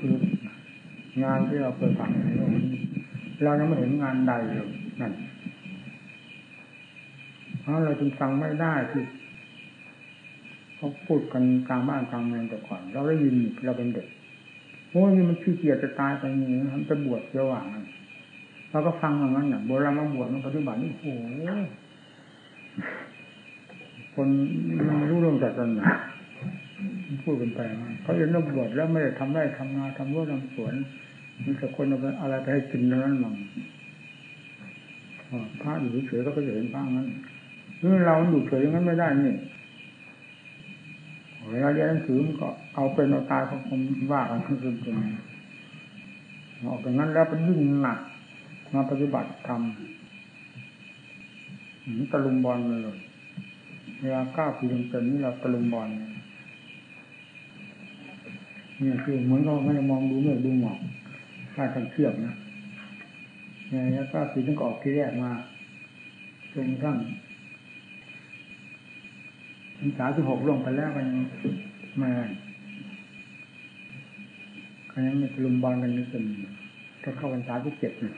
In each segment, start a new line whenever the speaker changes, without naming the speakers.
คืองานที่เราเคยฝังในโลกนี้เรายังไม่เห็นงานใดเลยนั่นเพราะเราจึงฟังไม่ได้ที่เขาพูดกันกลางบ้านกลางเมืองแต่ก่อน เราได้ยินเราเป็นเด็กโอ้ยมันขี้เกียจจะตายไปนี่ทำจะบวชเยอะหว่างเราก็ฟังอย่างนั้นเนี่ยโบราณมาบวชมาปฏิบัตินี่โอ้โหคนมันไม่รู้เรื่องศาสนา พูดกันไปเขาเรียนนักบวชแล้วไม่ได้ทำได้ทำงานทำรั้วทำสวนมีแต่คนเอาอะไรไปให้กินนั้นมั่งพระอยู่เฉยก็จะเห็นพระงั้นนี่เราอยู่เฉยอย่างนั้นไม่ได้นี่เวลาเรียนหนังสือมันก็เอาเป็นเอาตายเขาคงว่ากันขึ้นจริงออกจากนั้นแล้วเป็นยิ่งหนักมาปฏิบัติธรรมตะลุมบอลเลยเวลาก้าวปีเต็มนี้เราตะลุมบอลเนี่ย นี่คือเหมือนเขาไม่ได้มองดูเมื่อดูหมอกถ้าทางเชือกนะนี่แล้วก้าวปีต้องออกที่แรกมาจนกระทั่งพรรษาที่หกลงไปแล้วกันมาก็ยังมีตะลุมบอลกันนี่เป็นถ้าเข้าพรรษาที่เจ็ดเนี่ย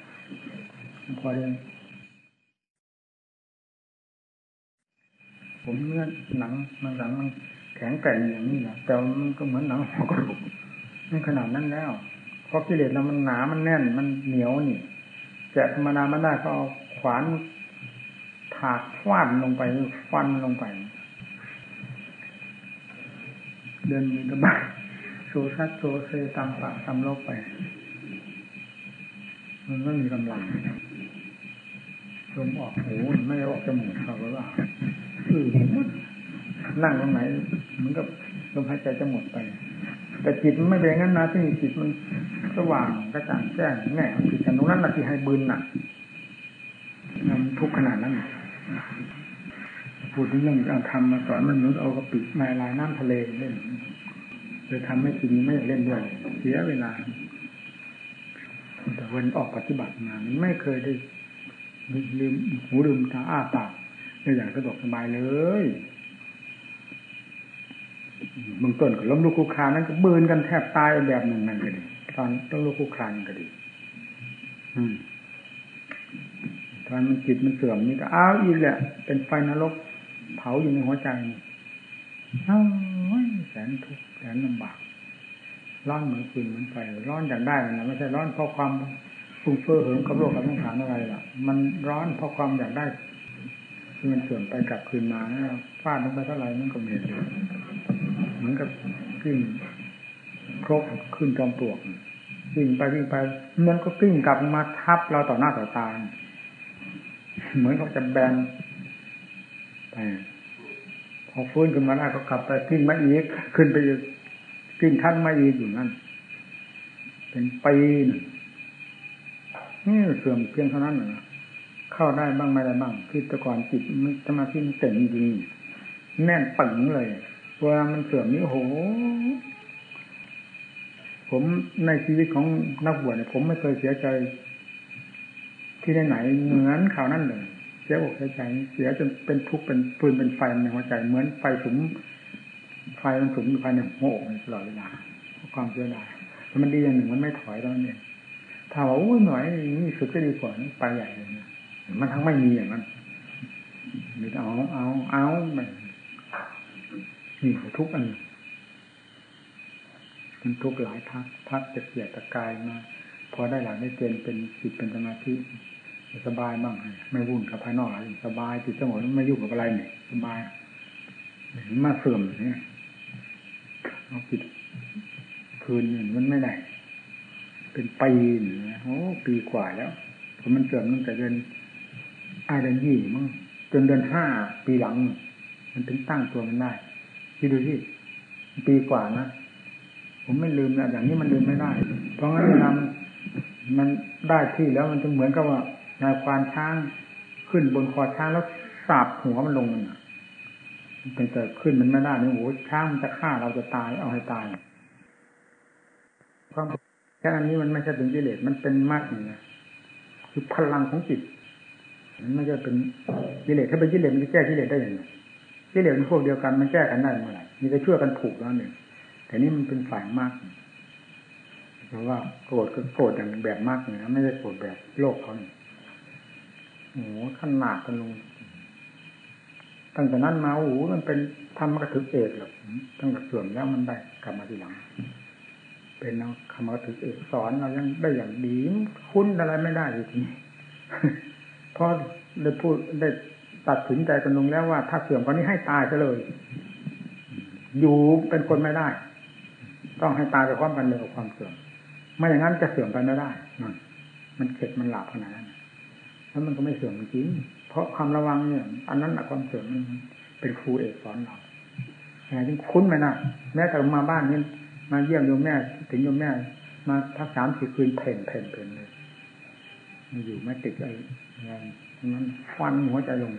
พอเรียนผมเนื้อหนังมันหนังมัน ข็งแกร่งอย่างนี้นะแต่มันก็เหมือนหนังหัวกระดูกนี่ขนาดนั้นแล้วเพราะกิเลสเรามันหนา มันแน่น มันเหนียวนี่แกะธรรมดามันได้ก็เอาขวานถากฟาดลงไปฟันลงไป เดินมีกระบะโซซัดโซเซตามปากตามโลกไป มันไม่มีกำลังลมออกหูไม่ออกจมูกเขาหรือเปล่าคือนั่งตรงไหน เหมือนกับลมหายใจจะหมดไป แต่จิตมันไม่เป็นงั้นนะที่จิตมันสว่างกระจ่างแจ้งแน่จิตตรงนั้นนะที่ให้บืนหนักมันทุกขนาดนั้นพูดถึงเรื่องการทำมาสอนมันเหมือนเอากระปิมาลายน้ำทะเลเล่นเลยทำให้จริงไม่เล่นด้วยเสียเวลา แต่วันออกปฏิบัติมาไม่เคยได้ลืมหูลืมตาอ้าปากได้อย่างสะดวกสบายเลย เบื้องต้นก็ล้มลุกคุกคานนั้นก็เบืนกันแทบตายแบบหนึ่งนั่นก็ดีตอนต้องลุกคุกคานก็ดี อืมตอนมันจิตมันเสื่อมนี่ก็อ้าวอีกแหละ เป็นไฟนรกเผาอยู่ในหัวใจอ้าแสนทุกข์แสนลำบากร้อนเหมือนฟืนเหมือนไฟร้อนจากได้นะไม่ใช่ร้อนเพราะความฟุ้งเฟ้อเหิมกับโลกกับสงสารอะไรล่ะ มันร้อนเพราะความอยากได้ที่มันเสื่อมไปกลับคืนมานะฟาดลงไปเท่าไหร่มันก็ม่เลย เหมือนกับกิ้งครกขึ้นจอมปลวกวิ่งไปวิ่งไป มันก็กิ้งกลับมาทับเราต่อหน้าต่อตาเหมือนเขาจะแบนไปพอฟื้นขึ้นมาได้ก็กลับไปกิ้งมาอีกขึ้นไปอีกกิ้งท่านมาอีกอยู่นั่นเป็นปีนนี่เสื่อมเพียงเท่านั้นนะเข้าได้บ้างไม่ได้บ้างคือแต่ก่อนจิตสมาธิมันเต็มจริงแน่นปึงเลย เวลามันเสื่อมนี่โอ้โห ผมในชีวิตของนักบวชเนี่ยผมไม่เคยเสียใจ ที่ไหนเหมือนข่าวนั่นเลยเสียอกเสียใจเสียจนเป็นทุกข์เป็นปืนเป็นไฟในหัวใจเหมือนไฟสุมไฟมันสุมอยู่ภายในหัวอกตลอดเวลาความเสียดายแต่มันดีอย่างหนึ่งมันไม่ถอยตอนนี้ถ้าว่าอุ้ยหน่อยนี่สุดจะดีกว่านี่ไปใหญ่เลยนะมันทั้งไม่มีอย่างนั้นมีเอาเอาเอาไม่ นี่ทุกอันมันทุกหลายทักทักจะเสียตะกายมาพอได้หลังได้เกณฑ์เป็นจิตเป็นสมาธิสบายบ้างไม่วุ่นกับภายนอกอะไรสบายจิตสงบไม่ยุ่งกับอะไรเนี่ยสบายมาเสื่อมเนี่ยเอาจิตคืนมันไม่ได้ เป็นปีนะโอ้ปีกว่าแล้วผมมันเสื่อมตั้งแต่เดือนอาเดือนยี่มั้งจนเดือนห้าปีหลัง มันถึงตั้งตัวมันได้ ที่ดูที่ปีกว่านะผมไม่ลืมนะอย่างนี้มันลืมไม่ได้ เพราะงั้นเวลามันได้ที่แล้วมันจะเหมือนกับว่านายควานช้างขึ้นบนคอช้างแล้วสาบหัวมันลงมันเป็นแต่ขึ้นมันไม่ได้นี่โอ้ช้างมันจะฆ่าเราจะตายเอาให้ตายความแค่อันนี้มันไม่ใช่เป็นกิเลสมันเป็นมากนี่นะคือพลังของจิตมันไม่ใช่เป็นกิเลสถ้าเป็นกิเลสมันจะแก้กิเลสได้อย่างไร กิเลสเป็นพวกเดียวกันมันแก้กันได้เมื่อไหร่มีแต่ช่วยกันผูกแล้วหนึ่งแต่นี่มันเป็นฝ่ายมากเพราะว่าโกรธก็โกรธอย่างแบบมากเลยนะไม่ได้โกรธแบบโลกเขาโอ้โหขนาดกันลงตั้งแต่นั้นมาโอ้โหมันเป็นทำมากระถึกเอกหรอกตั้งแต่เสื่อมแล้วมันได้กลับมาทีหลัง เป็นเอาคำกระถึกเอกสอนเรายังได้อย่างดีคุ้นอะไรไม่ได้ทีนี้พอได้พูดได้ ตัดสินใจกันลงแล้วว่า ถ้าเสื่อมคนนี้ให้ตายซะเลย อยู่เป็นคนไม่ได้ ต้องให้ตายไปพร้อมกันเลยกับความเสื่อมไม่อย่างนั้นจะเสื่อมไปไม่ได้มันมันเข็ดมันหลับขนาดนั้นแล้วมันก็ไม่เสื่อมจริงเพราะความระวังเนี่ย อันนั้นความเสื่อมมันเป็นครูเอกสอนเราอย่างนี้คุ้นไหมนะแม้แต่มาบ้านนี่มาเยี่ยมโยมแม่ ถึงโยมแม่ มาทักสามสี่คืนเพ่นเพ่นเพ่นเลยมาอยู่ไม่ติดอะไร นั้นฟันหัวใจลง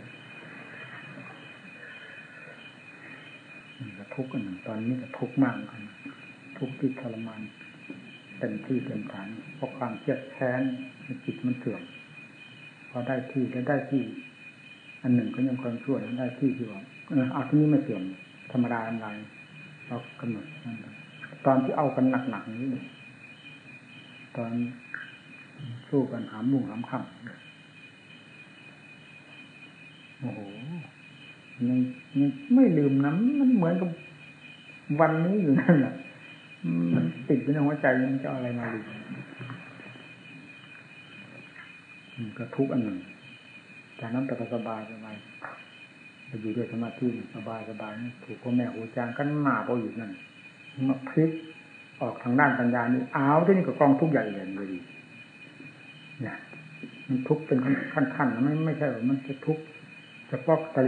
ทุกข์กันตอนนี้ก็ทุกข์มากกันทุกข์ที่ทรมานเต็มที่เต็มฐานเพราะความเครียดแค้นจิตมันเสื่อมพอได้ที่แล้วได้ที่ อันหนึ่งก็ยังความชั่วได้ที่ที่ว่าเออเอาที่นี้ไม่เสื่อมธรรมดาอะไรเรากำหนดตอนที่เอากันหนักๆนี้ตอนสู้กันหามมุ่งหามคำ โอ้โหยังยังไม่ลืมนะมันเหมือนกับวันนี้อยู่นั่นแหละมันติดอยู่ในหัวใจมันจะอะไรมาลืมก็ทุกอันหนึ่งจากนั้นแต่ก็สบายสบายจะอยู่ด้วยสมาธิสบายสบายถูกพ่อแม่หูจางกันหนาพออยู่นั่นมาพลิกออกทางด้านปัญญานี่อ้าวที่นี่ก็กองทุกใหญ่เลยดีเนี่ยมันทุกเป็นขั้นๆนะไม่ไม่ใช่ว่ามันจะทุก ฉพาะตะ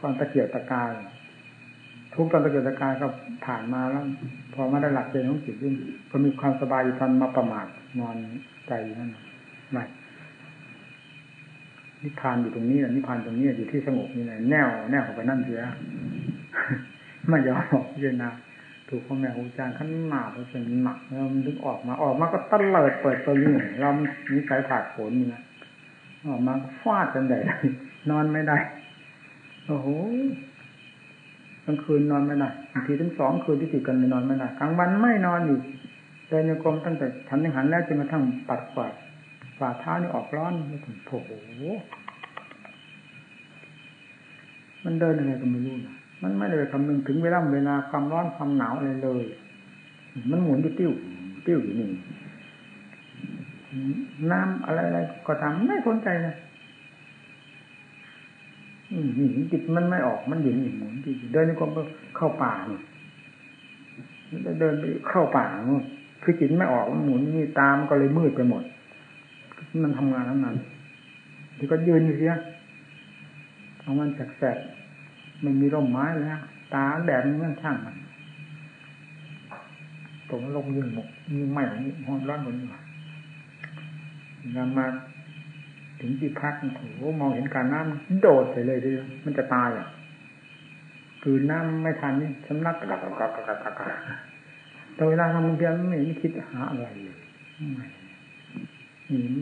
ก่อนตะเกียบตะกาย ทุกตอนตะเกียบตะกายก็ผ่านมาแล้วพอมาได้หลักเกณฑ์ของจิตยิ่งก็มีความสบายอยู่ทันมาประมาทนอนใจนั่นไม่นิพพานอยู่ตรงนี้นิพพานตรงนี้อยู่ที่สงบนี่แหละแนวแนวของไปนั่นเสียไม่ยอมออกเยนาถูกพ่อแม่ครูอาจารย์ขั้นหนาเพราเป็นหนักแล้วมันถึงออกมาออกมาก็ตะเลิดเปิดตัวนี่เรามีสายผาดผลนี่นะออกมาฟาดกันใหญ่ นอนไม่ได้ โอ้โหกลางคืนนอนไม่ได้บางทีถึงสองคืนที่ติดกันนอนไม่ได้กลางวันไม่นอนอีกเดินโยกมตั้งแต่ฉันยังหันแล้วจนกระทั่งปัดกวาดฝ่าเท้านี่ออกร้อนไม่ถึงโผมันเดินยังไงก็ไม่รู้นะมันไม่ได้คำนึงถึงเวลาเวลาความร้อนความหนาวอะไรเลย มันหมุนอยู่ติ้วติ้วอยู่นี่น้ำอะไรอะไรก็ตามไม่สนใจนะ นี่จิตมันไม่ออกมันอยู่นี่หมุนจิตเดินนี่ก็เข้าป่านี่เดินไปเข้าป่าคือจิตไม่ออกมันหมุนนี่ตามก็เลยมืดไปหมด มันทำงานทั้งนั้นที่ก็ยืนอยู่เสียเอามันแสกๆมันมีร่มไม้แล้วตาแดดมันช่างมันตรงลงยิงหมกยิงไหม้ของห้องร้อนบนนี้งามา ถึงที่พักโอ้โหมองเห็นการน้ำโดดไปเลยทีมันจะตายอะคือน้ำไม่ทันนี่สำนักกระกักกระกักกระกักแต่เวลาทำเพียงไม่คิดหาอะไรเลยไม่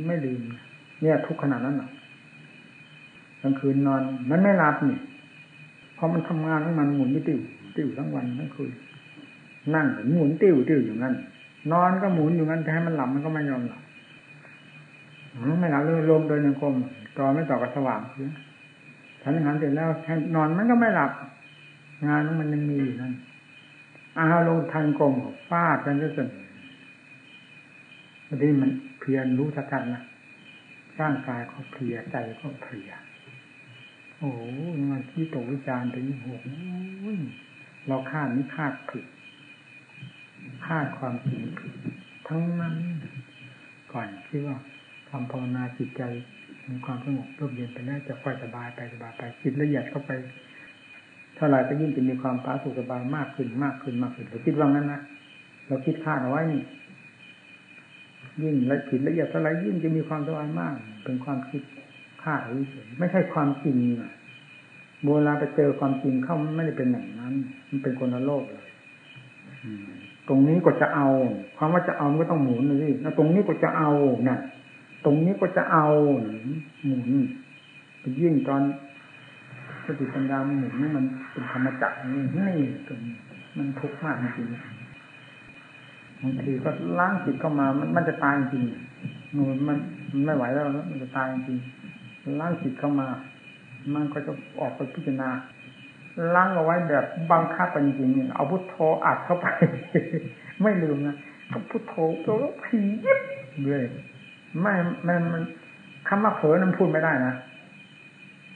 ไม่ลืมเนี่ยทุกขนาดนั้นหรอกกลางคืนนอน มันไม่หลับนี่เพราะมันทำงานของมันหมุนไม่ติ้วติ้วทั้งวันทั้งคืนนั่งหมุนติ้วติ้วอยู่งั้นนอนก็หมุนอยู่งั้นจะให้มันหลับมันก็ไม่ยอมหลับ ไม่หลับเลยลมโดยยังคมต่อไม่ต่อกับสว่างเสียฉันงานเสร็จแล้วนอนมันก็ไม่หลับ งานของมันยังมีอยู่นั่นอาลงทันกลมฟาดกันจนบางทีมันเพียรรู้ชัดๆนะร่างกายก็เพลียใจก็เพลียโอ้โหมันที่ตกวิจารณ์ถึงโอ้โหเราคาดนี้คาดผิดคาดความจริงผิดทั้งนั้น ก่อนคิดว่า ทำภาวนาจิตใจมีความสงบร่มเย็นไปแล้วจะค่อยสบายไปสบายไปจิตละเอียดเข้าไปเท่าไรก็ยิ่งจะมีความปาสุขสบายมากขึ้นมากขึ้นมากขึ้นเราคิดว่างั้นนะเราคิดคาดเอาไว้นี่ยิ่งละผิดละเอียดเท่าไรยิ่งจะมีความสบายมาก เป็นความคิดคาดเฉยไม่ใช่ความจริงอะโบราณไปเจอความจริงเข้าไม่ได้เป็นอย่างนั้น มันเป็นคนละโลกเลยตรงนี้ก็จะเอา ความว่าจะเอามันก็ต้องหมุนเลยแล้วตรงนี้ก็จะเอาน่ะ ตรงนี้ก็จะเอาหมุนยิ่งตอนสติปัญญาหมุนนี่มันเป็นธรรมจักรนี่นี่ตรงนี้มันทุกข์มากจริงบางทีก็ล้างจิตเข้ามา มันมันจะตายจริงมันมันมันไม่ไหวแล้วมันจะตายจริงล้างจิตเข้ามา มันก็จะออกไปพิจารณาล้างเอาไว้แบบบังคับจริงๆเอาพุทโธอัดเข้าไป ไม่ลืมนะพุทโธตัวผียิบเลย ไม่มันมันคำว่าเผลอนั้นพูดไม่ได้นะ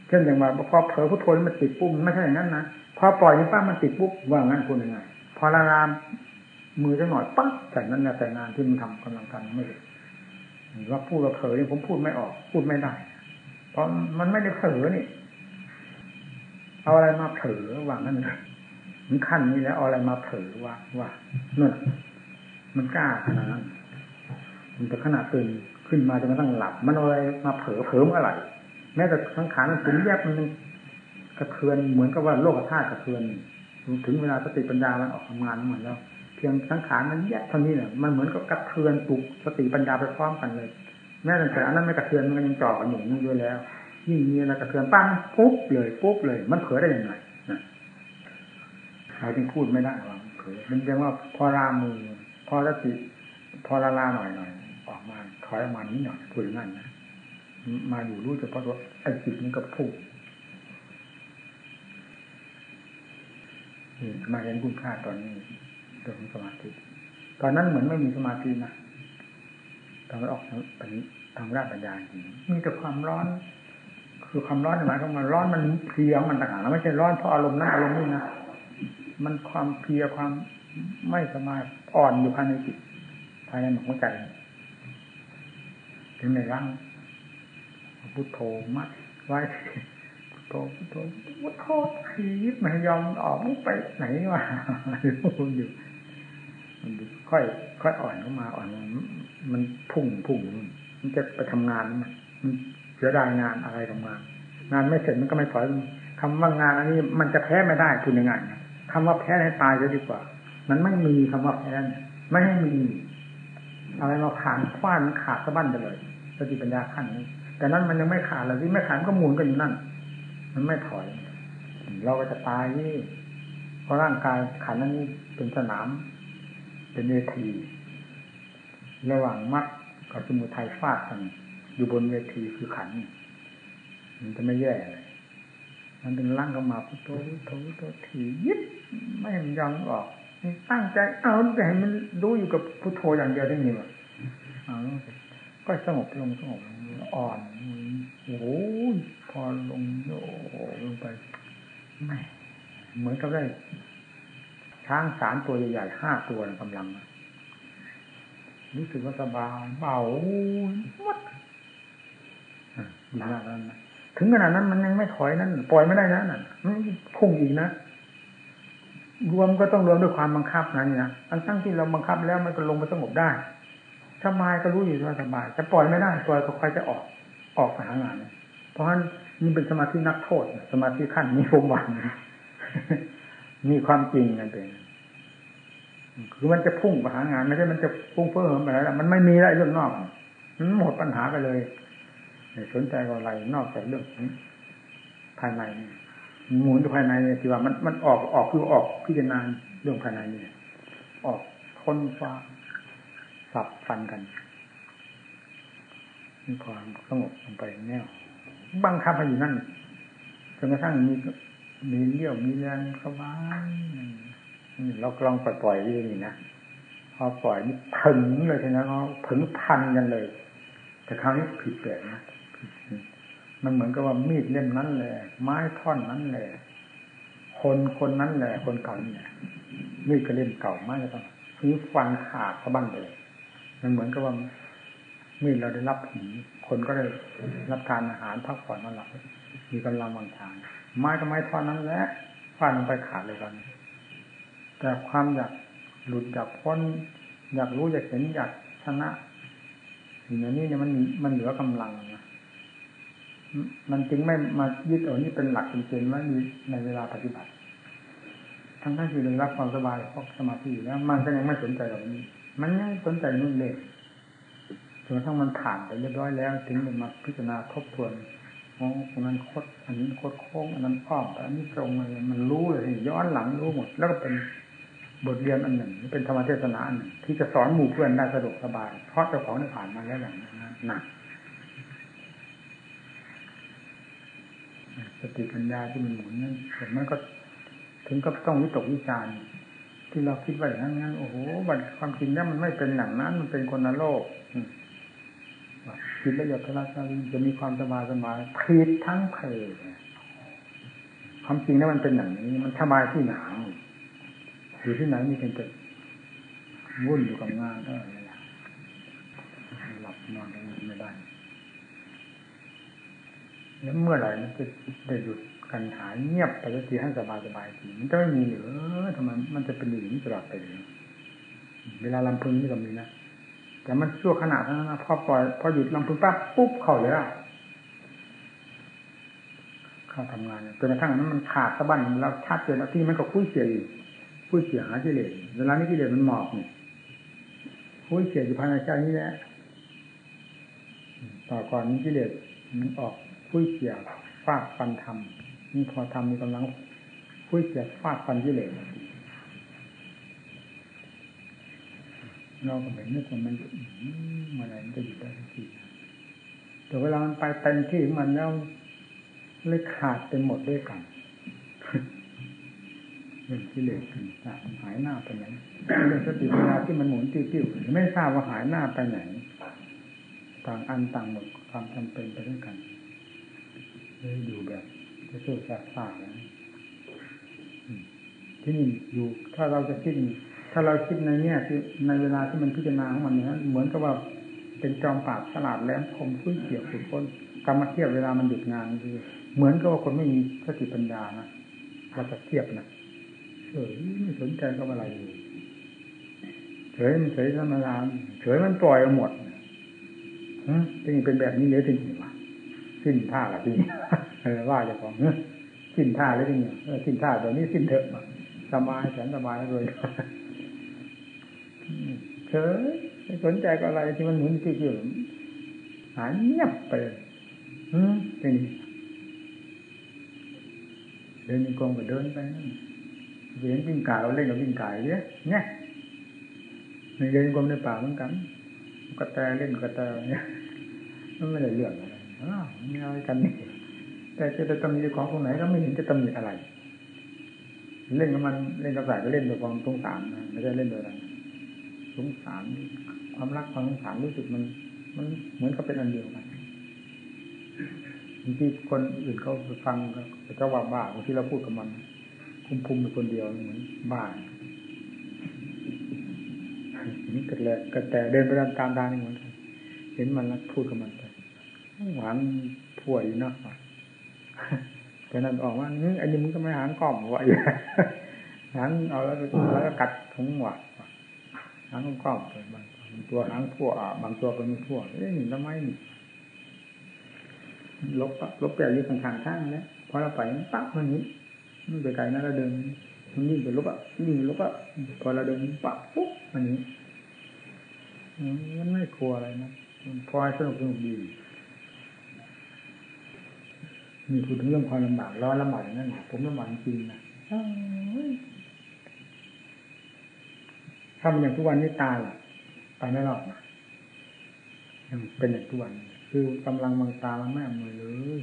เช่นอย่างว่าพอเผลอพุทโธมันติดปุ๊บไม่ใช่อย่างนั้นนะพอปล่อยนี่ป้ามันติดปุ๊บว่างั้นคุณยังไงพอละลามมือจะหน่อยปั๊บแต่นั้นนะแต่งานที่มันทำกำลังทำไม่ได้ว่าพูดว่าเผลอนี่ผมพูดไม่ออก พูดไม่ได้ เพราะมันไม่ได้เผลอนี่ เอาอะไรมาเผลอว่างั้นเลยมันขั้นนี้แล้วเอาอะไรมาเผลอว่าว่านั่นมันกล้าขนาดนั้นมันจะขนาดตื่น ขึ้นมาจะมาตั้งหลับ มันอะไรมาเผลอเผลอเมื่อไหร่แม้แต่สังขารมันถึงแยบมันกระเทือนเหมือนกับว่าโลกธาตุกระเทือนถึงเวลาสติปัญญามันออกทำงานเหมือนแล้วเพียงสังขารมันแยกเท่านี้เนี่ยมันเหมือนกับกระเทือนปลุกสติปัญญาไปพร้อมกันเลย แม้แต่อันนั้นไม่กระเทือนมันยังจ่อกันอยู่นี่ด้วยแล้ว ยิ่งมีอะไรกระเทือนปั้งปุ๊บเลยปุ๊บเลย มันเผลอได้ยังไงเราจึงพูดไม่ได้ว่าเผลอมันเรียกว่าพอรามือ พอสติพอละลาหน่อยหน่อย ออกมาถอยออกมานิดหน่อยพูดอย่างนั้นนะมาอยู่รู้เฉพาะว่าไอ้จิตมันก็พุ่งมาเห็นคุณค่าตอนนี้เรื่องของสมาธิตอนนั้นเหมือนไม่มีสมาธินะตอนออกทางราชปัญญาจริงมีแต่ความร้อน คือความร้อนหมายถึงมันร้อนมันเพียมันต่างหากแล้วไม่ใช่ร้อนเพราะอารมณ์นั้นอารมณ์นี้นะมันความเพียความไม่สมาอ่อนอยู่ภายในจิตภายในหัวใจ ถึงในร่างพุทโธมัดไว้พุทโธพุทโธพุทโธขีบไม่ยอมออกไปไหนวะอยู่มันค่อย ค่อยอ่อนเข้ามาอ่อนมันพุ่งพุ่งมันจะไปทำงานมันเสียดายงานอะไรทำงางานไม่เสร็จมันก็ไม่ถอยคำว่างานอันนี้มันจะแพ้ไม่ได้คุณยังไงคำว่าแพ้ให้ตายจะดีกว่า มันไม่มีคำว่าแพ้ไม่ให้มี อะไรมาขานคว้านขาดสะบั้นไปเลยสติปัญญาขั้นนี้ แต่นั้นมันยังไม่ขาดเลยที่ไม่ขาดก็หมุนกันอยู่นั่น มันไม่ถอย เราก็จะตายนี่เพราะร่างกายขันนั้นนี้เป็นสนาม เป็นเวที ระหว่างมรรคกับสมุทัยฟาดกันอยู่บนเวทีคือขัน มันจะไม่แย่เลยมันเป็นร่างก็มาพุทโธพุทโธพุทโธถียิบไม่ยอมออก ตั้งใจเอาแต่ให้มันรู้อยู่กับพุทโธอย่างเดียวได้ไหมวะก็สงบลงสงบอ่อนโอ้โหพอลงโยลงไปไม่เหมือนกับได้ช้างสามตัวใหญ่ๆห้าตัวกำลังรู้สึกว่าสบายเบาวัดขนาดนั้นนะถึงขนาดนั้นมันยังไม่ถอยนั่นปล่อยไม่ได้นะนั่นพุ่งอีกนะ รวมก็ต้องรวมด้วยความบังคับนะนี่นะอันตั้งที่เราบังคับแล้วมันก็ลงไปสงบได้สบายก็รู้อยู่ว่าสบาย จะปล่อยไม่ได้ปล่อยก็ค่อยจะออกออกไปหางาน เพราะฉะนั้นนี่เป็นสมาธินักโทษ สมาธิขั้นนี้ผมหวังมีความจริงนั่นเองคือมันจะพุ่งไปหางานไม่ใช่มันจะพุ่งเพิ่มไปแล้วมันไม่มีอะไรเรื่องนอกมันหมดปัญหาไปเลยสนใจกับอะไรนอกจากเรื่องภายใน หมุนภายในที่ว่ามันมันออกออกคือออกพิจารณาเรื่องภายในนี่ออกทนฟ้าสับฟันกันมีความสงบลงไปแน่วบังคับให้อยู่นั่นจนกระทั่งมีมีเลี้ยวมีแรงสบายเราลองปล่อยๆอย่นี้นะพอปล่อยนี่ถึงเลยทีนั้นเขาถึงพันกันเลย แต่คราวนี้ผิดแปลกนะ มันเหมือนกับว่ามีดเล่มนั้นแหละไม้ท่อนนั้นแหละคนคนนั้นแหละคนเก่าเนี่ยมีดก็เล่มเก่าไม้ก็ต้องคือฟันขาดสะบั้นไปเลยมันเหมือนกับว่ามีดเราได้รับผีคนก็ได้รับทานอาหารพักผ่อนนอนหลับมีกำลังวังชาไม้ก็ไม้ท่อนนั้นแหละฟันไปขาดเลยกันแต่ความอยากหลุดจากพ้นอยากรู้อยากเห็นอยากชนะสิ่งนี้เนี่ยมันมันเหลือกำลังนะ มันจึงไม่มายึดเอานี่เป็นหลักเป็นเกณฑ์ว่าในเวลาปฏิบัติ ทั้งทั้งที่ได้รับความสบายเพราะสมาธิอยู่แล้วมันก็ยังไม่สนใจแบบนี้ มันยังสนใจนู่นเลยจนกระทั่งมันผ่านไปเรียบร้อยแล้ว ถึงจะมาพิจารณาทบทวนอ๋อตรงนั้นโคดอันนี้โคดโค้งอันนั้นอ้อมอันนี้ตรงอะไรมันรู้เลยย้อนหลังรู้หมด แล้วก็เป็นบทเรียนอันหนึ่งเป็นธรรมเทศนาอันหนึ่งที่จะสอนหมู่เพื่อนได้สะดวกสบาย เพราะเจ้าของได้ผ่านมาแล้วอย่างนั้นหนักส ติปัญญาที่มันหมุนนั้นผมมันก็ ถึงกับต้องวิตกวิจารณ์ที่เราคิดว่าอย่างนั้น โอ้โหบัดความจริงแล้วมันไม่เป็นหนังนั้น มันเป็นคนนโลกคิดแล้วอยากทราชาลีจะมีความสบายสบายผิดทั้งเพลความจริงแล้วมันเป็นอย่างนี้ มันสบายที่หนาวอยู่ที่ไหนมีเพียงแต่วุ่นอยู่กับงานเออหลับนอนไม่ได้ แล้วเมื่อไหร่มันจะได้หยุดกันหายเงียบไปสักทีให้สบายสบายทีมันจะไม่มีหรือทำไมมันจะเป็นอย่างนี้ตลอดไปเลยเวลาลำพึงนี่ก็มีนะแต่มันชั่วขนาดนั้นนะพอปล่อยพอหยุดลำพึงปั๊บปุ๊บเข้าเลยอะเข้าทำงานจนกระทั่งนั้นมันขาดสะบั้นเราชัดเจนแล้วที่มันก็คุ้ยเสียอยู่คุ้ยเสียหากิเลสเวลานี้กิเลสมันหมอบนี่คุ้ยเสียอยู่ภายในใจนี้แหละต่อก่อนนี้กิเลสมันออก คุ้ยเสียฟาดฟันทำนี่พอทำมีกำลังคุ้ยเสียฟาดฟันกิเหลสเราก็เหมือนนึกว่ามันเมื่อไรมันจะหยุดได้ทีแต่เวลามันไปเต็มที่มันแล้วเลยขาดเป็นหมดด้วยกันเรื่องที่เหลือขึ้นหายหน้าไปไหนเรื่องสติปัญญาที่มันหมุนติ้วๆไม่ทราบว่าหายหน้าไปไหน ต่างอันต่างหมดความจำเป็นไปด้วยกัน อยู่แบบจะเสื่อมซาแล้วที่นี่อยู่ถ้าเราจะคิดถ้าเราคิดในเนี้ยที่ในเวลาที่มันพิจารณาของมันเนี้ยเหมือนกับว่าเป็นจอมปราบฉลาดแหลมคมคุ้ยเกี่ยวขุดค้นกรรมเทียบเวลามันหยุดงานคือเหมือนกับว่าคนไม่มีสติปัญญานะเราจะเทียบนะเออไม่สนใจกับอะไรเลยเฉยมันเฉยธรรมดาเฉยมันปล่อยหมดฮะจริงเป็นแบบนี้เยอะจริงๆวะสิ้นท่าละจริง เออว่าจะของเนอสิ้นท่าเลยจริงเออสิ้นท่าตัวนี้สิ้นเถอะสบายแสนสบายเลยเฉยไม่สนใจกับอะไรที่มันหมุนที่เกี่ยวหายเงียบไปอืมเป็นเดินกองก็เดินไปเห็นวิ่งกายเราเล่นกับวิ่งกายเนี่ยเนี่ยเดินกองในป่าเหมือนกันกระแตเล่นกระแตเนี่ยมันไม่ได้เรื่องอะไรอ้าวไม่เอากันนี่ แต่จะตำหนิของตรงไหนก็ไม่เห็นจะตำหนิอะไร เล่นกับมันเล่นกับสายก็เล่นโดยความสงสารนะไม่ได้เล่นโดยอะไรสงสารความรักความสงสารรู้สึกมัน มันเหมือนกับเป็นอันเดียวกันบางทีคนอื่นเขาฟังก็ว่าบ้าบางทีเราพูดกับมัน คุมภูมิเป็นคนเดียวเหมือนบ้านี่กระแลกระแต่เดินไปตามตามทางนี่เหมือนกันเห็นมันแล้วพูดกับมันไปหวานผัวอยู่ เนาะแต่นั้นออกว่าอันนี้มึงก็ไม่หางกล่อมวะอย่าหางเอาแล้วแล้วก็กัดถุงหวานหางกล่อมไปบางตัวหางพัวอะบางตัวเป็นพัวเอ๊ะนี่ทำไมนี่ลบลบแปลอยู่ข้างๆทางแล้วพอเราไปปั๊บมันนี้มันไปไกลนะเราเดินมันยิ่งไปลบอะยิ่งลบอะพอเราเดินปั๊บปุ๊บมันนี้มันไม่กลัวอะไรนะมันพอสนุกสนุกดี มีพูดถึงเรื่องความลำบากร้อนลำบากอย่างนั้นผมลำบากจริงนะถ้ามันอย่างทุกวันนี้ตายไปไม่รอดนะยังเป็นอย่างทุกวัน คือกำลังบางตามันไม่อำนวยเลย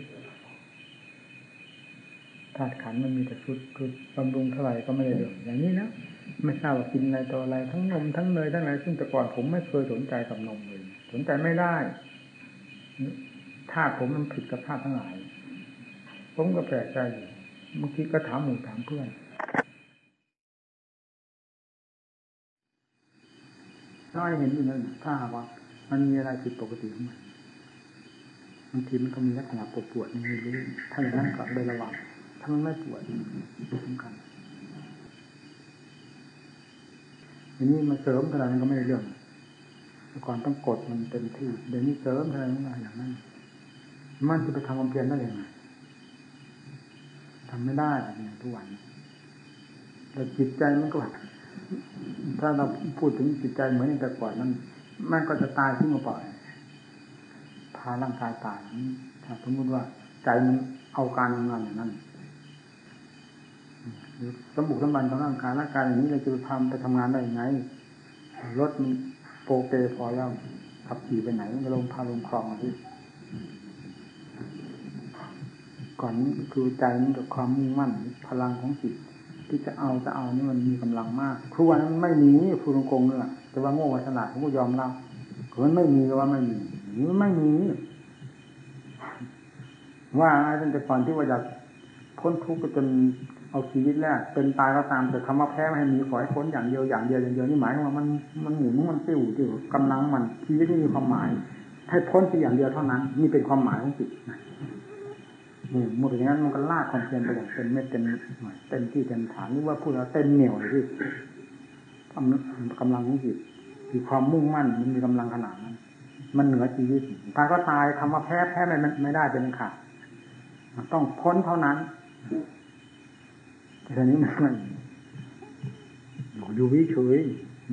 ธาตุขันมันมีแต่ชุดคือบำรุงเท่าไหร่ก็ไม่ได้เดือดอย่างนี้นะไม่ทราบว่ากินอะไรต่ออะไรทั้งนมทั้งเนยทั้งอะไรซึ่งแต่ก่อนผมไม่เคยสนใจกับนมเลย สนใจไม่ได้ธาตุผมมันผิดกับธาตุทั้งหลาย ผมก็แปลกใจอยู่บางทีก็ถามหมู่ถามเพื่อนน้อยเห็นอยู่นั่นถ้าว่า มันมีอะไรผิดปกติของมันบางทีมันก็มีลักษณะปวดปวดนี่รู้ถ้าอย่างนั้นก็เลยระวังถ้ามันไม่ปวดสำคัญทีนี้มาเสริมเท่าไรมันก็ไม่ได้เรื่องก่อนต้องกดมันเต็มที่เดี๋ยวนี้เสริมเท่าไรอย่างนั้น มันจะไปทำความเพียรได้ยังไง ทำไม่ได้อย่างทุกวันแต่จิตใจมันก็ถ้าเราพูดถึงจิตใจเหมือนแต่ก่อนนั้นมันก็จะตายขึ้นมาปล่อยพาร่างกายตายถ้าสมมติว่าใจมันเอาการทำงานอย่างนั้นสมบุกสมบันของร่างกายร่างกายอย่างนี้เราจะไปทำไปทำงานได้ยังไงรถมันโปรเปพอแล้วขับขี่ไปไหนก็ลงพาลงคลองที่ ก่อนนี้คือใจนี้กับความมุ่งมั่นพลังของจิตที่จะเอาจะเอานี่มันมีกำลังมากครูวันนั้นไม่มีฟูรงกงเนี่ยแต่ว่าโง่ฉลาผมก็ยอมรับมันไม่มีก็ว่าไม่มีมันไม่มีว่าอะไรตั้งแต่ก่อนที่ว่าอยากพ้นทุกข์ก็จนเอาชีวิตแรกเป็นตายก็ตามแต่คำว่าแพ้ไม่มีขอให้พ้นอย่างเดียวอย่างเดียวอย่างเดียวนี่หมายว่ามันมันหมุนมันติ้วติ้วกำลังมันชีวิตนี่มีความหมายให้พ้นเพียงอย่างเดียวเท่านั้นนี่เป็นความหมายของจิต นี่มื่อย่างนั้นมันก็ลากความเพียรไปอย่างเต็มเม็ดเต็มหน่อยเต็มที่เต็มฐานนี่ว่าพูดแล้วเต็มเหนียวเลยที่กำลังของจิตมีความมุ่งมั่นมันมีกำลังขนาดนั้น มันเหนือชีวิตตายก็ตายคำว่าแพ้แพ้ไม่ไม่ได้เป็นขาดต้องพ้นเท่านั้นแต่นี้มันไม่อยู่วิเฉย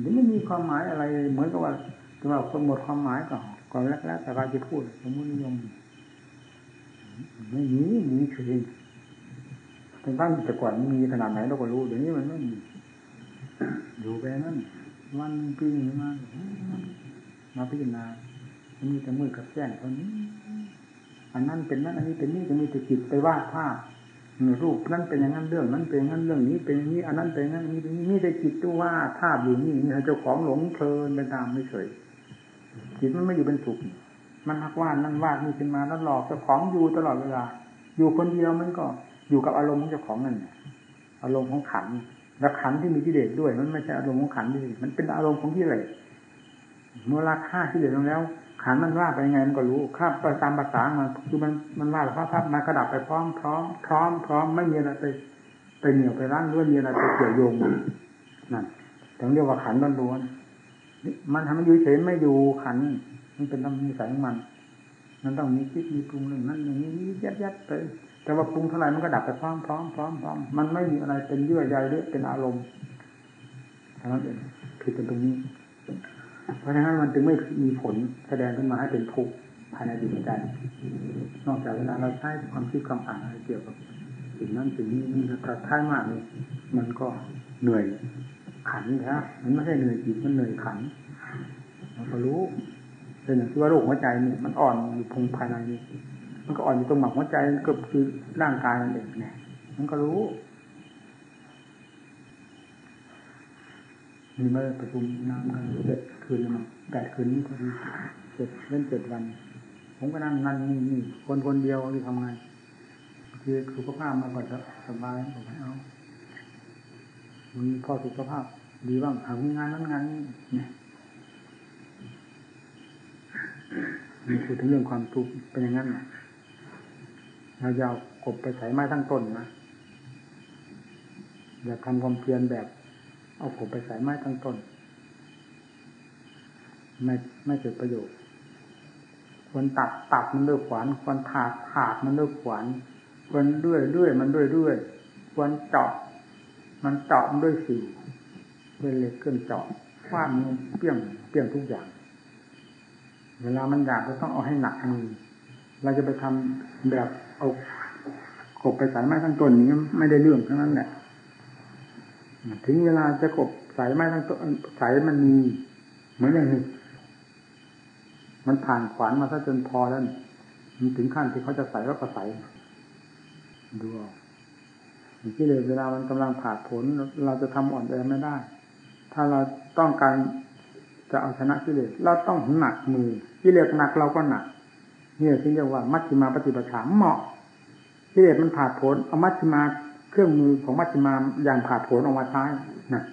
มันไม่มีความหมายอะไร เหมือนกับว่าแต่ว่าคนหมดความหมายก็ก่อนแรกๆแต่การจะพูดสมมตินิยม ไม่มีมีเฉยแต่ตั้งแต่ก่อนมันมีขนาดไหนเราก็รู้เดี๋ยวนี้มันไม่มีอยู่ไปนั่นวันปีนี้มามาพิจารณามันมีแต่มือกับแจ้งเท่านี้ อันนั้นเป็นนั้นอันนี้เป็นนี่จะมีแต่จิตไปวาดภาพรูปนั้นเป็นอย่างนั้นเรื่องนั้นเป็นอย่างนั้นเรื่องนี้เป็นอย่างนี้ อันนั้นเป็นอย่างนั้นนี้เป็นนี่ได้จิตตัวว่าภาพอยู่นี่นี่เจ้าของหลงเพลินไปตามไม่เคยจิตมันไม่อยู่เป็นสุข มันหักว่านั่นวาดนี่ขึ้นมาแล้วหลอกเจ้าของอยู่ตลอดเวลา อยู่คนเดียวมันก็อยู่กับอารมณ์ของเจ้าของนั่นอารมณ์ของขันและขันที่มีกิเลสด้วย มันไม่ใช่อารมณ์ของขันที่มันเป็นอารมณ์ของกิเลสเมื่อราฆ่ากิเลสลงแล้ว ขันมันว่าไปยังไงมันก็รู้ข้าไปตามภาษามันคือมันมันว่าพระพับมันกระดับไปพร้อมพร้อมพร้อมพร้อมไม่มีอะไรไปไปเหนียวไปรั้งหรือมีอะไรไปเกี่ยวโยงนั่นถึงเรียกว่าขันล้วนมันทำมันอยู่เฉยไม่อยู่ขัน มันเป็นธรรมนิสัยของมัน มันต้องมีคิดมีปรุงหนึ่งนั่นอย่างนี้ยัดยัดไปแต่ว่าปรุงเท่าไหร่มันก็ดับไปพร้อมพร้อมพร้อมพร้อมมันไม่มีอะไรเป็นเยื่อใยหรือเป็นอารมณ์เท่านั้นเองผิดเป็นตรงนี้ เพราะฉะนั้นมันจึงไม่มีผลแสดงขึ้นมาให้เป็นทุกข์ภายในจิตใจ นอกจากเวลาเราใช้ความคิดความอ่านอะไรเกี่ยวกับสิ่งนั้นสิ่งนี้นี่ถ้าท้ายมากเลยมันก็เหนื่อยขันครับมันไม่ใช่เหนื่อยจิตมันเหนื่อยขันเราก็รู้ เป็นอย่างที่ว่าโรคหัวใจนี่มันอ่อนอยู่พงภายในนี่มันก็อ่อนอยู่ตรงหมักหัวใจก็คือร่างกายนั่นเองเนี่ยมันก็รู้มีมาประชุมน้ำกันเสร็จคืนมาแปดคืนนี้พอดีเสร็จเล่นเจ็ดวัน ผมก็นั่งนั่นนี่นี่คนคนเดียวที่ทำงานคือสุขภาพมาก่อนสบายผมไม่เอามีพอสุขภาพ ดีบ้างทำงานนั้นงานนี้ เนี่ยมีพูดถึงเรื่องความทุกข์เป็นอย่างนั้นเราจะเอากบไปใส่ไม้ทั้งต้นนะอย่าทำความเพียรแบบ เอาผมไปใส่ไม้ตั้งต้น ไม่ไม่เกิดประโยชน์ควรตัดตัดมันด้วยขวานควรถากถากมันด้วยขวานควรเลื่อยเลื่อยมันด้วยเลื่อยควรเจาะมันเจาะมันด้วยสีเป็นเล็กเครื่องเจาะฟาดมันเปี้ยงเปี้ยงทุกอย่าง เวลามันหยาบก็ต้องเอาให้หนักมือ เราจะไปทำแบบเอากบไปใส่ไม้ทั้งต้นนี้ไม่ได้เรื่องทั้งนั้นแหละถึงเวลาจะกบสายไม้ทั้งต้นสายมันมีเหมือนอย่างนี้มันผ่านขวานมาซะจนพอแล้วมันถึงขั้นที่เขาจะใส่ก็ก็ใส่ดูออกที่เลยเวลามันกำลังผ่าผล เราจะทำอ่อนแอไม่ได้ ถ้าเราต้องการจะเอาชนะกิเลสเราต้องหนักมือ กิเลสหนักเราก็หนักนี่ที่เรียกว่ามัชฌิมาปฏิปทาเหมาะกิเลสมันผ่าผลเอามัชฌิมาเครื่องมือของมัชฌิมาอย่างผ่าผลออกมาใช้นะ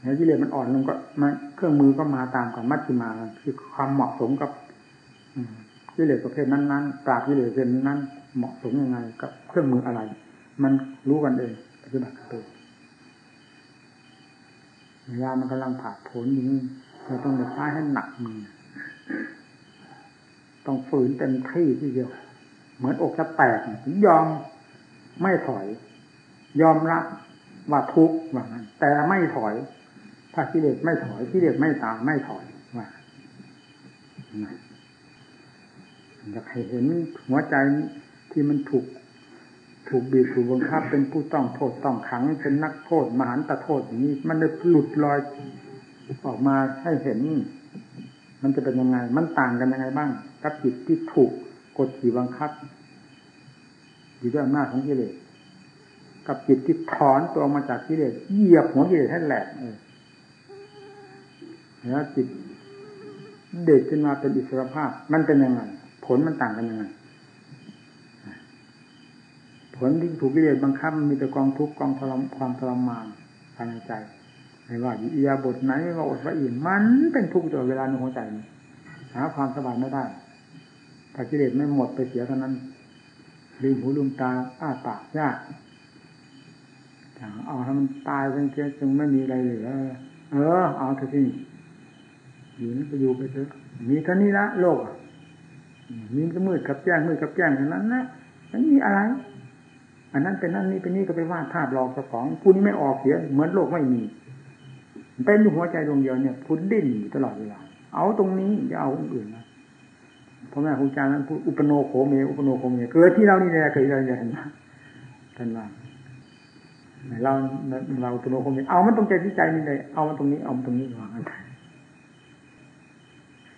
แล้วกิเลสมันอ่อนลงก็มันเครื่องมือก็มาตามกับมัชฌิมาคือความเหมาะสมกับกิเลสประเภทนั้นๆปราบกิเลสประเภทนั้นเหมาะสมยังไงกับเครื่องมืออะไร มันรู้กันเองปฏิบัติตัวเวลามันกำลังผ่าผลอย่างนี้เราต้องใช้ให้หนักมือ ต้องฝืนเต็มที่ทีเดียว เหมือนอกจะแตกยอมไม่ถอย ยอมรับว่าทุกข์ว่างั้นแต่ไม่ถอย ถ้ากิเลสไม่ถอยกิเลสไม่ตามไม่ถอยว่าอยากให้เห็นหัวใจที่มันถูกถูกบีบถูกบังคับ เป็นผู้ต้องโทษต้องขัง เป็นนักโทษมหันตโทษอย่างนี้ มันได้หลุดลอยออกมาให้เห็น มันจะเป็นยังไง มันต่างกันยังไงบ้าง กับจิตที่ถูกกดขี่บังคับอยู่ด้วยอำนาจของกิเลสกับจิตที่ถอนตัวมาจากกิเลสเหยียบหัวกิเลสให้แหลกแล้วจิตเด็กขึ้นมาเป็นอิสรภาพ มันเป็นยังไง ผลมันต่างกันยังไง ผลที่ถูกกิเลสบังคับมีแต่กองทุกข์กองทรมความทรมานภายในใจ ไม่ว่าอียาบทไหนไม่ว่าอดว่าอิ่มมันเป็นทุกข์ตลอดเวลาในหัวใจหาความสบายไม่ได้ถ้ากิเลสไม่หมดไปเสียเท่านั้นลืมหูลืมตาอ้าปากยากเอาให้มันตายเป็นเพียจึงไม่มีอะไรเหลือเออ เอาเถอะที่อยู่นี่ไปอยู่ไปเถอะมีเท่านี้ละโลกมีก็มืดกับแจ้งมืดกับแจ้งเท่านั้นนะมันมีอะไร อันนั้นเป็นนั่นนี่เป็นนี่ก็ไปวาดภาพหลอกเจ้าของผู้นี้ไม่ออกเสียเหมือนโลกไม่มี เป็นหัวใจดวงเดียวเนี่ยพุดดิ้นตลอดเวลา เอาตรงนี้อย่าเอาอื่นนะพ่อแม่ครูอาจารย์นั้นพูดอุปโนโขเม อุปโนโขเมเกิดที่เรานี่แหละเกิดที่เราเนี่ยเห็นไหมท่านว่าเราเราอุปโนโขเมเอามันตรงใจที่ใจนี่เลยเอามันตรงนี้เอามันตรงนี้วางกัน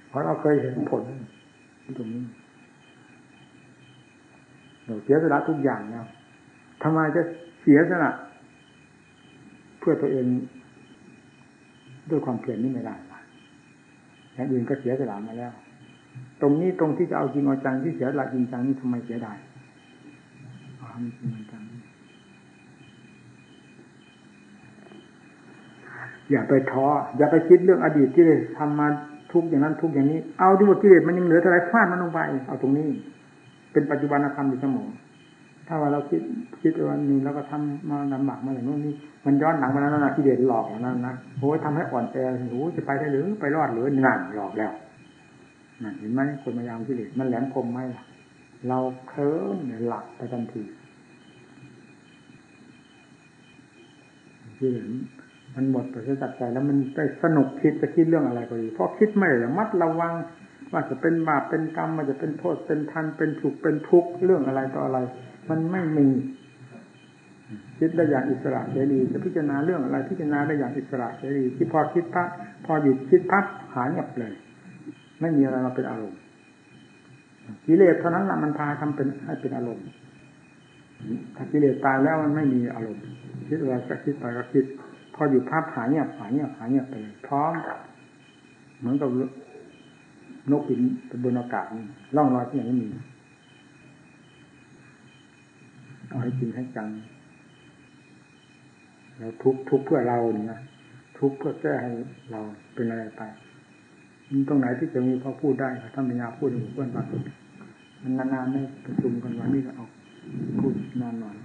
เพราะเราเคยเห็นผลตรงนี้เราเสียสละทุกอย่างแล้วทำไมจะเสียสละเพื่อตัวเอง ด้วยความเพียรนี่ไม่ได้อย่างอื่นก็เสียสละมาแล้ว ตรงนี้ตรงที่จะเอาจริงเอาจังที่เสียสละจริงจังนี่ทำไมเสียดายเอาจริงจังอย่าไปท้ออย่าไปคิดเรื่องอดีตที่ได้ทำมาทุกอย่างนั้นทุกอย่างนี้ เอาที่ว่ากิเลสมันยังเหลือเท่าไรฟาดมันลงไป เอาตรงนี้ เป็นปัจจุบันธรรมอยู่เสมอ ถ้าว่าเราคิดคิดวันนี้แล้วก็ทำมาลำบากมาอย่างนู้นนี่มันย้อนหลังมาแล้วนะที่เด็ดหลอกนั่นนะโอ้ยทำให้อ่อนแอโอ้จะไปได้หรือไปรอดหรือนังหลอกแล้วนั่นเห็นไหมคนพยายามที่เด็ดมันแหลมคมไหมล่ะเราเคลิ้มเนี่ยหลับไปทันทีที่เห็นมันหมดไปจากใจแล้วมันไปสนุกคิดจะคิดเรื่องอะไรก็ดีเพราะคิดไม่ระมัดระวังว่าจะเป็นบาปเป็นกรรมมันจะเป็นโทษเป็นทันเป็นสุขเป็นทุกข์เรื่องอะไรต่ออะไร มันไม่มีคิดได้อย่างอิสระเสรีจะพิจารณาเรื่องอะไรพิจารณาได้อย่างอิสระเสรีที่พอคิดพักพอหยุดคิดพักหายเงียบเลย ไม่มีอะไรมาเป็นอารมณ์กิเลสเท่านั้นแหละมันพาทำเป็นให้เป็นอารมณ์ถ้ากิเลสตายแล้วมันไม่มีอารมณ์คิดอะไรก็คิดไปก็คิด พออยู่ภาพหายเงียบหายเงียบหายเงียบไปพร้อม เหมือนกับนกบินบนอากาศล่องลอยที่ไหนไม่มี เอาให้จริงให้จังเราทุกทุกเพื่อเราเนี่ยนะทุกเพื่อแก้ให้เราเป็นอะไรไปมันตรงไหนที่จะมีพอพูดได้ถ้ามียาพูดถึงเพื่อนฟังมันนานๆไม่ประชุมกันวันนี้ก็เอาพูดนานหน่อย